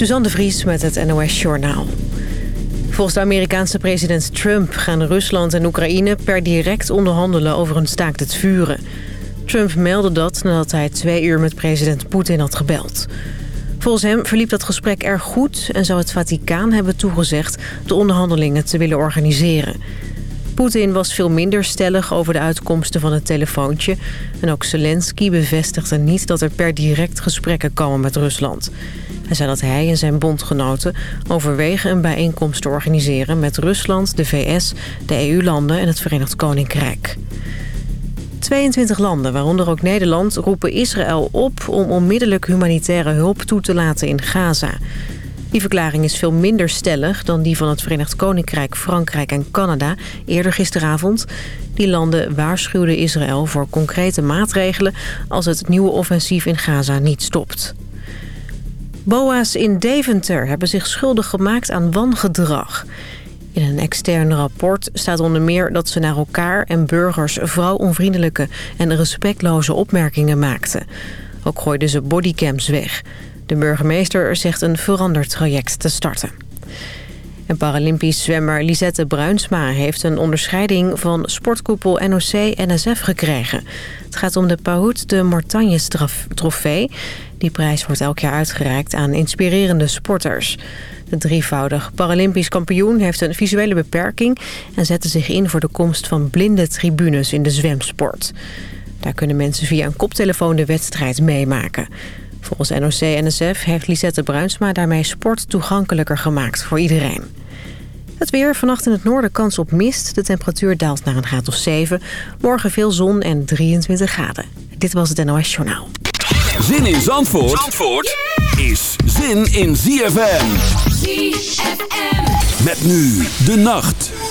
Suzanne de Vries met het NOS Journaal. Volgens de Amerikaanse president Trump gaan Rusland en Oekraïne per direct onderhandelen over een staakt het vuren. Trump meldde dat nadat hij twee uur met president Poetin had gebeld. Volgens hem verliep dat gesprek erg goed en zou het Vaticaan hebben toegezegd de onderhandelingen te willen organiseren. Poetin was veel minder stellig over de uitkomsten van het telefoontje. En ook Zelensky bevestigde niet dat er per direct gesprekken komen met Rusland. Hij zei dat hij en zijn bondgenoten overwegen een bijeenkomst te organiseren... met Rusland, de VS, de EU-landen en het Verenigd Koninkrijk. 22 landen, waaronder ook Nederland, roepen Israël op... om onmiddellijk humanitaire hulp toe te laten in Gaza. Die verklaring is veel minder stellig dan die van het Verenigd Koninkrijk, Frankrijk en Canada eerder gisteravond. Die landen waarschuwden Israël voor concrete maatregelen als het nieuwe offensief in Gaza niet stopt. BOA's in Deventer hebben zich schuldig gemaakt aan wangedrag. In een extern rapport staat onder meer dat ze naar elkaar en burgers vrouwonvriendelijke en respectloze opmerkingen maakten. Ook gooiden ze bodycams weg. De burgemeester zegt een veranderd traject te starten. En Paralympisch zwemmer Lisette Bruinsma heeft een onderscheiding van sportkoepel NOC-NSF gekregen. Het gaat om de Pahout de Mortagne trofee. Die prijs wordt elk jaar uitgereikt aan inspirerende sporters. De drievoudig Paralympisch kampioen heeft een visuele beperking... en zette zich in voor de komst van blinde tribunes in de zwemsport. Daar kunnen mensen via een koptelefoon de wedstrijd meemaken. Volgens NOC-NSF heeft Lisette Bruinsma daarmee sport toegankelijker gemaakt voor iedereen. Het weer, vannacht in het noorden kans op mist. De temperatuur daalt naar een graad of 7. Morgen veel zon en 23 graden. Dit was het NOS Journaal. Zin in Zandvoort, Zandvoort is zin in ZFM. ZFM. Met nu de nacht.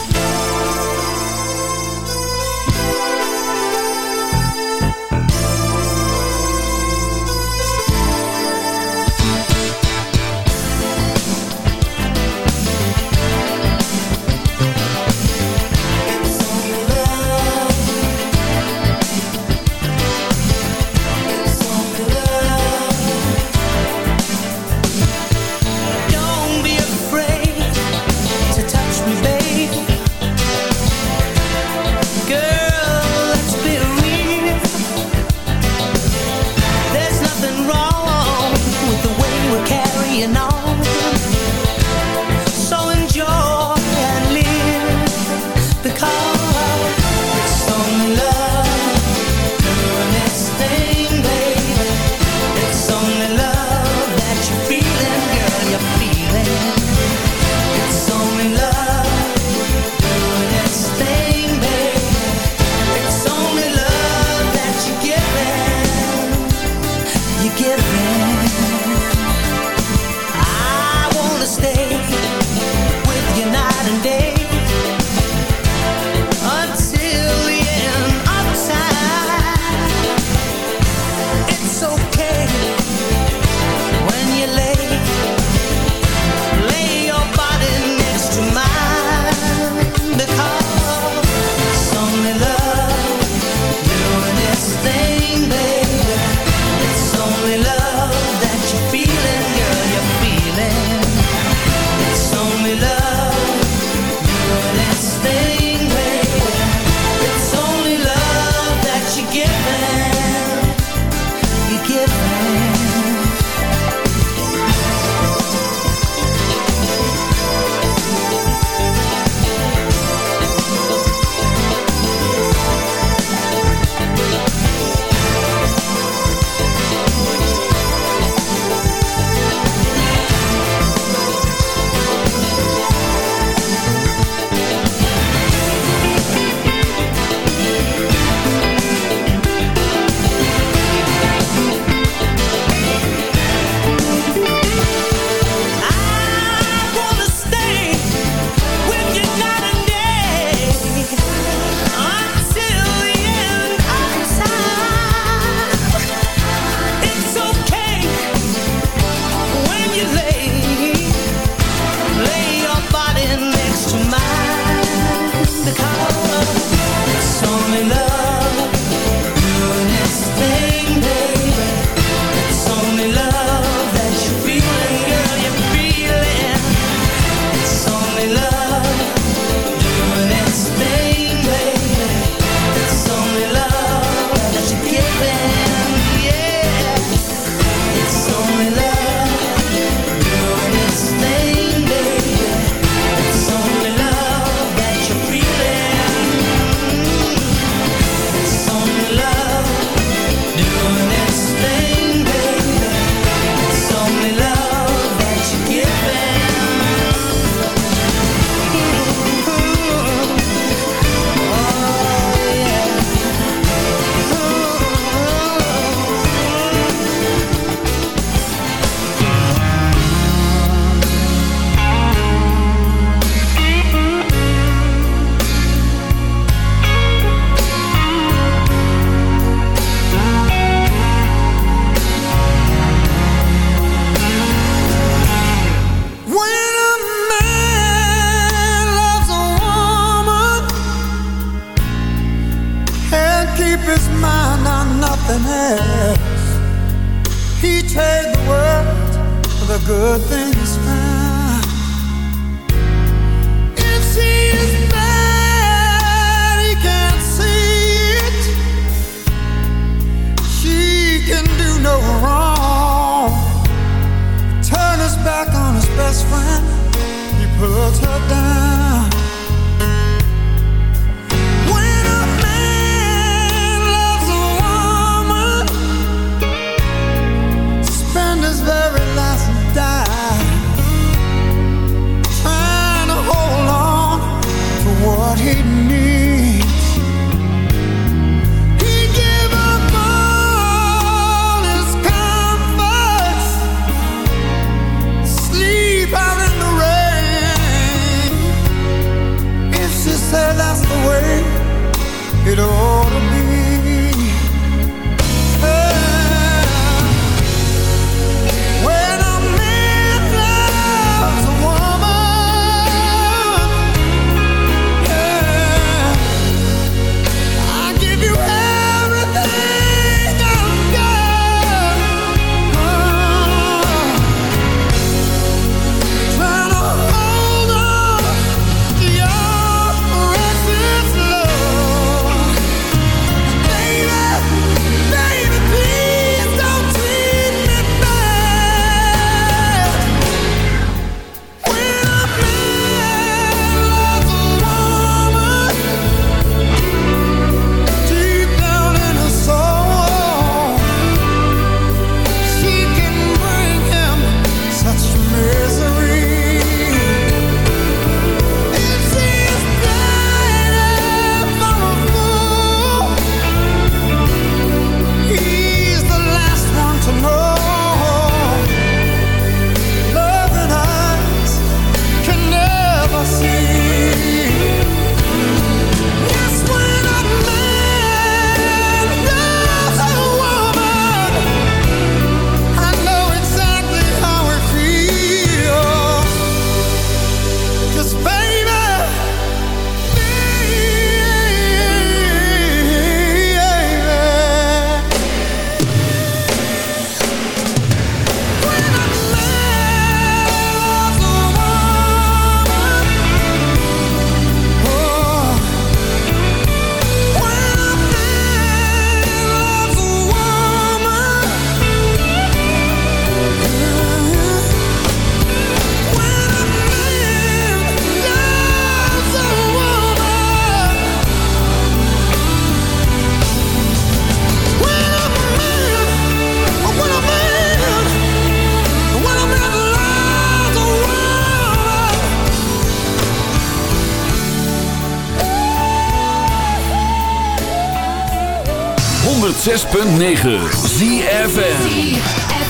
106.9 ZFN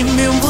e meu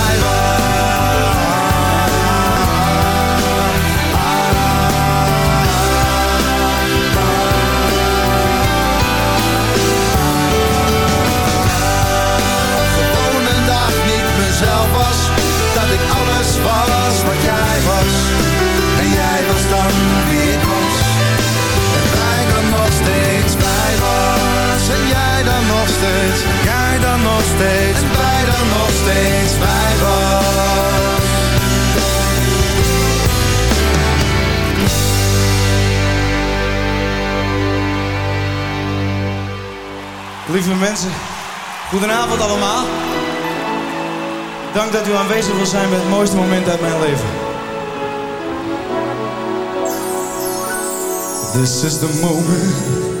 nog steeds. Jij dan nog steeds. En wij dan nog steeds bij was. Lieve mensen, goedenavond allemaal. Dank dat u aanwezig wil zijn met het mooiste moment uit mijn leven. This is the moment.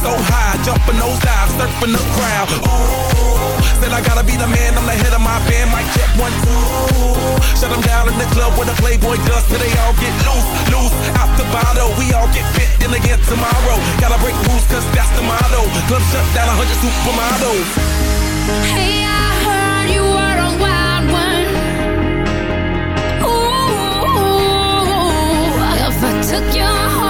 so high, jumping those dives, surfing the crowd. Ooh, said I gotta be the man, I'm the head of my band. Mic check one, two. Shut them down in the club where the Playboy does till they all get loose, loose. Out the bottle, we all get fit in again tomorrow. Gotta break rules, cause that's the motto. Club shut down, 100 supermodels. Hey, I heard you were a wild one. Ooh, if I took you home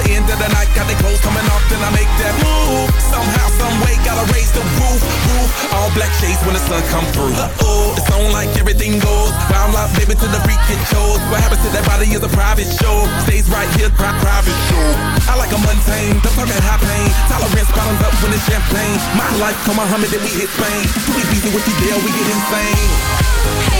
The end of the night, got the clothes coming off, then I make that move. Somehow, some way, gotta raise the roof, roof. All black shades when the sun come through. Uh-oh, it's on like everything goes. Round like baby to the freak it shows. What happens to that body is a private show. Stays right here, pri- private show. I like a mundane, talk that high pain. Tolerance bottoms up when it's champagne. My life, come on, Muhammad, then we hit Spain. Too easy with you, deal, we get insane. Hey,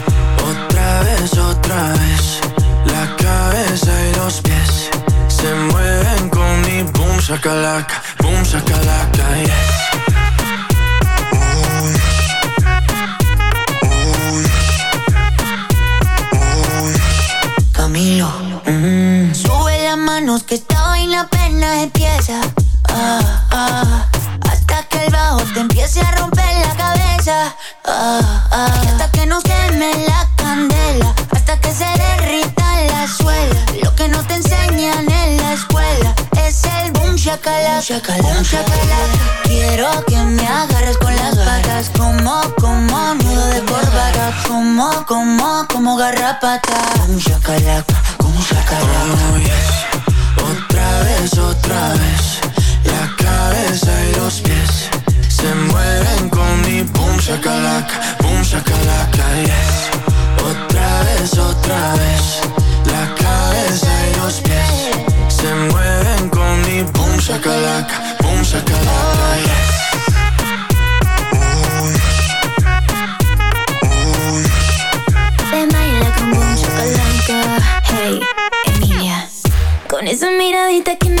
Otra vez, otra vez La cabeza y los pies Se mueven con mi boom, shakalaka Boom, shakalaka, yes Camilo. Mm. Sube las manos que esta vaina apenas empieza. Ah, ah, Hasta que no queme la candela. Hasta que se derrita la suela. Lo que no te enseñan en la escuela es el boom shakalaka. Boom shakalaka. Quiero que me agarres con las patas. Como, como nudo de corbata. Como, como, como garrapata. Boom shakalaka. Boom shakalaka. Oh. Otra vez, otra vez La cabeza y los pies Se mueven con mi boom shakalaka Boom shakalaka, yes Otra vez, otra vez La cabeza y los pies Se mueven con mi boom shakalaka Boom shakalaka, yes Te baila con boom. Hey, Emilia. Con esa miradita que no